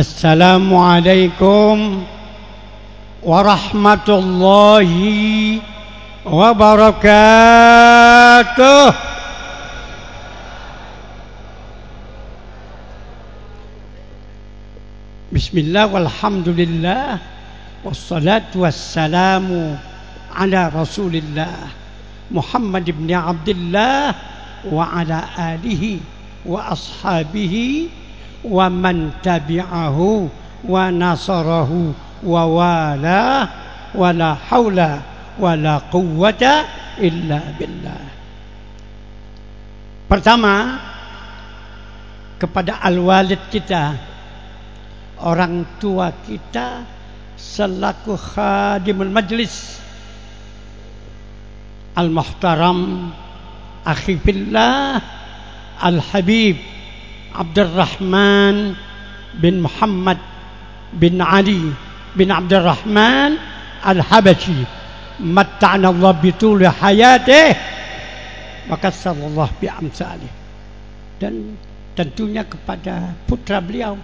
Assalamualaikum warahmatullahi wabarakatuh. Bismillah walhamdulillah wassalatu wassalamu ala Rasulillah Muhammad ibn Abdullah wa ala alihi wa ashabihi wa man tabi'ahu wa nasarahu wa wala wala haula quwwata illa billah. Pertama kepada al-walid kita orang tua kita selaku khadimul majlis al-muhtaram akhi fillah al-habib Abdurrahman bin Muhammad bin Ali bin Abdurrahman Al-Habashi. Matta'ana Allah bituli hayatih. Maka sallallahu bi amsalih dan tentunya kepada putra beliau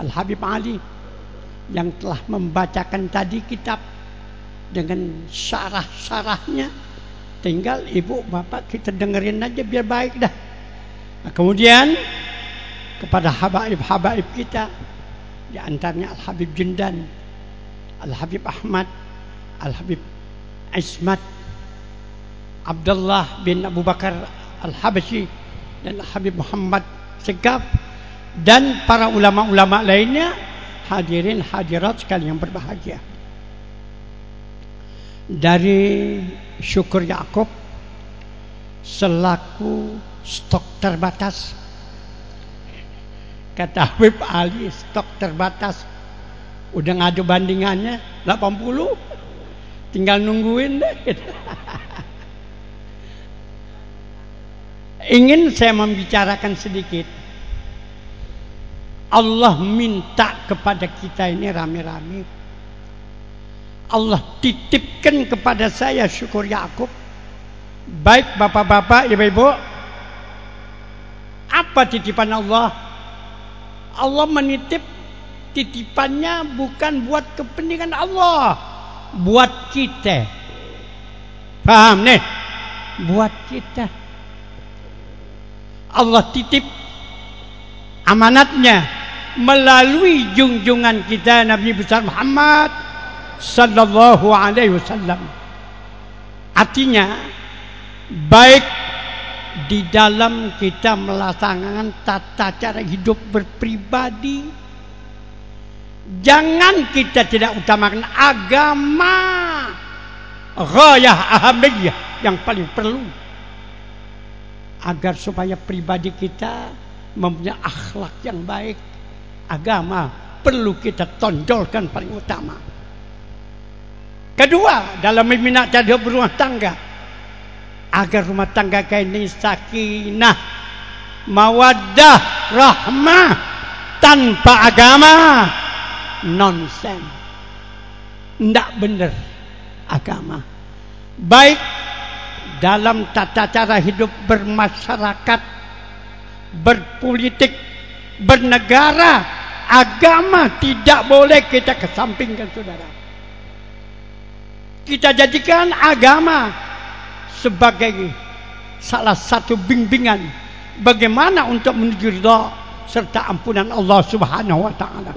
Al-Habib Ali yang telah membacakan tadi kitab dengan syarah-syarahnya. Tinggal ibu bapak kita dengerin aja biar baik dah. Nah, kemudian kepada habaib-habaib kita di antaranya Al-Habib Jindan, Al-Habib Ahmad, Al-Habib Ismat, Abdullah bin Abu Bakar Al-Habashi dan Al-Habib Muhammad Segaf dan para ulama-ulama lainnya hadirin hadirat sekalian yang berbahagia. Dari syukur Yakub selaku stok terbatas Kata Habib Ali stok terbatas. Udah ngadu bandingannya 80. Tinggal nungguin deh. Ingin saya membicarakan sedikit. Allah minta kepada kita ini rame-rame. Allah titipkan kepada saya syukur Yakub. Baik bapak-bapak, ibu-ibu. Apa titipan Allah? Allah menitip titipannya bukan buat kepentingan Allah, buat kita. Paham nih? Buat kita. Allah titip amanatnya melalui junjungan kita Nabi besar Muhammad sallallahu alaihi wasallam. Artinya baik di dalam kita melaksanakan tata cara hidup berpribadi. Jangan kita tidak utamakan agama. Ghayah ahamiyah yang paling perlu. Agar supaya pribadi kita mempunyai akhlak yang baik. Agama perlu kita tonjolkan paling utama. Kedua dalam membina cara berumah tangga agar rumah tangga ini sakinah mawaddah rahmah tanpa agama nonsen tidak benar agama. Baik dalam tata cara hidup bermasyarakat berpolitik bernegara agama tidak boleh kita kesampingkan saudara. Kita jadikan agama sebagai salah satu bimbingan bagaimana untuk menuju ridha serta ampunan Allah Subhanahu wa taala.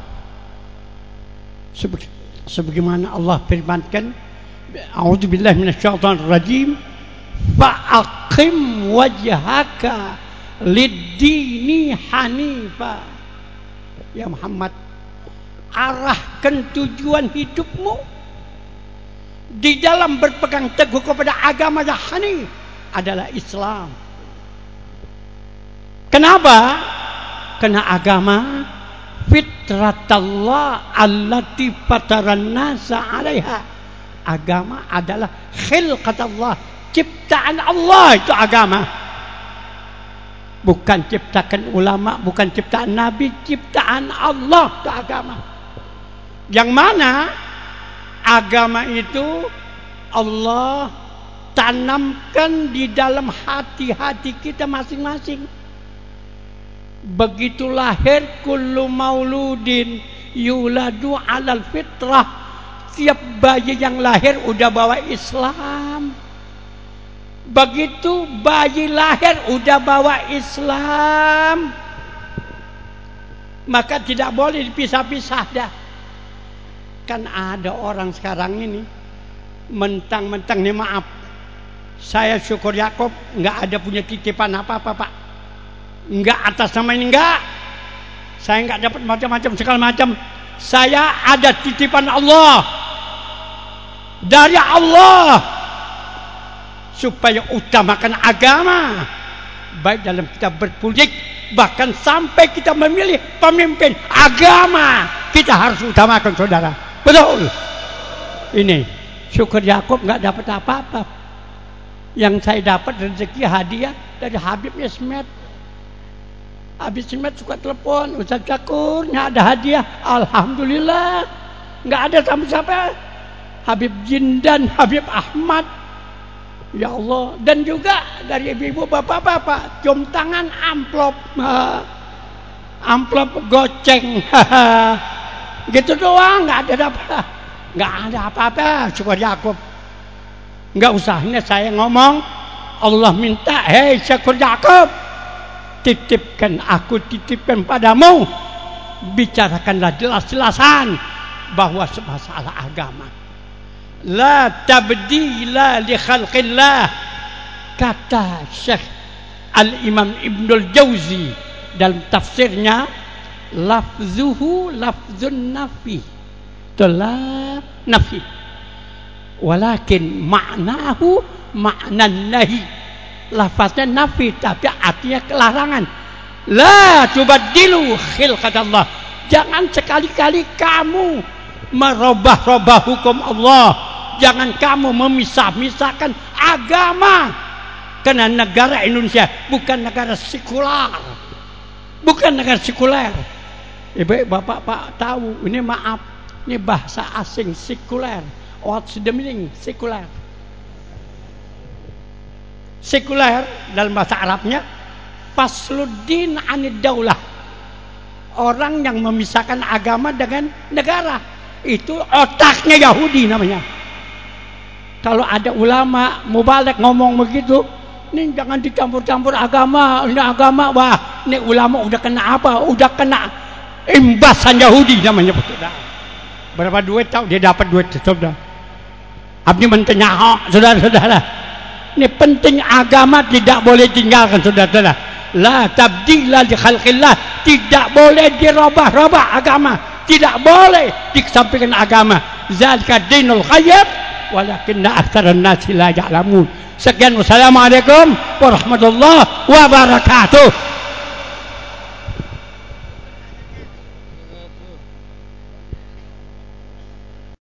Sebagaimana Allah firmankan, A'udzu billahi minasyaitonir rajim, fa'aqim wajhaka lid-dini hanifa. Ya Muhammad, arahkan tujuan hidupmu di dalam berpegang teguh kepada agama Yahani adalah Islam. Kenapa? Karena agama fitratallah allati fataran nasa 'alaiha. Agama adalah khilqatullah, ciptaan Allah itu agama. Bukan ciptakan ulama, bukan ciptaan nabi, ciptaan Allah itu agama. Yang mana agama itu Allah tanamkan di dalam hati-hati kita masing-masing. begitu lahir kullu mauludin yuladu alal fitrah. Tiap bayi yang lahir udah bawa Islam. Begitu bayi lahir udah bawa Islam. Maka tidak boleh dipisah-pisah dah kan ada orang sekarang ini mentang-mentang nih maaf saya syukur Yakob nggak ada punya titipan apa-apa pak Enggak atas nama ini enggak. Saya enggak dapat macam-macam segala macam. Saya ada titipan Allah. Dari Allah. Supaya utamakan agama. Baik dalam kita berpolitik. Bahkan sampai kita memilih pemimpin agama. Kita harus utamakan saudara. Betul. Ini. Syukur Yakob enggak dapat apa-apa. Yang saya dapat rezeki hadiah dari Habib Ismet Habis Jumat suka telepon, Ustaz Cakur, nggak ada hadiah. Alhamdulillah, nggak ada sama siapa. Habib Jindan, Habib Ahmad. Ya Allah, dan juga dari ibu-ibu bapak-bapak, jom tangan amplop. amplop goceng. gitu doang, nggak ada apa. Nggak ada apa-apa, syukur Yakub. Nggak usah, ini saya ngomong. Allah minta, hei syukur Yakub titipkan aku titipkan padamu bicarakanlah jelas-jelasan bahwa masalah agama la tabdila li khalqillah kata Syekh Al-Imam Ibnul Jauzi dalam tafsirnya lafzuhu lafzun nafi. Telah nafi. Walakin maknahu maknan nahi lafaznya nafi tapi artinya kelarangan. La tubaddilu khilqatallah jangan sekali-kali kamu merubah-rubah hukum Allah. Jangan kamu memisah-misahkan agama. Karena negara Indonesia bukan negara sekular. Bukan negara sekuler ibu bapak pak tahu. Ini maaf. Ini bahasa asing sekuler. What's the meaning sekuler. Sekuler dalam bahasa Arabnya fasluddin anid daulah orang yang memisahkan agama dengan negara. Itu otaknya Yahudi namanya. Kalau ada ulama mubalik ngomong begitu ini jangan dicampur-campur agama ini agama. Wah ini ulama udah kena apa? Udah kena imbasan Yahudi namanya berapa duit tahu dia dapat duit saudara abdi mentenya saudara-saudara ini penting agama tidak boleh tinggalkan saudara-saudara. La tabdila di khalqillah. Tidak boleh dirubah-rubah agama. Tidak boleh dikesampingkan agama. Zalika dinul khayyab. Walakinna aktsaran nasi la ya'lamun. Sekian wassalamualaikum warahmatullahi wabarakatuh.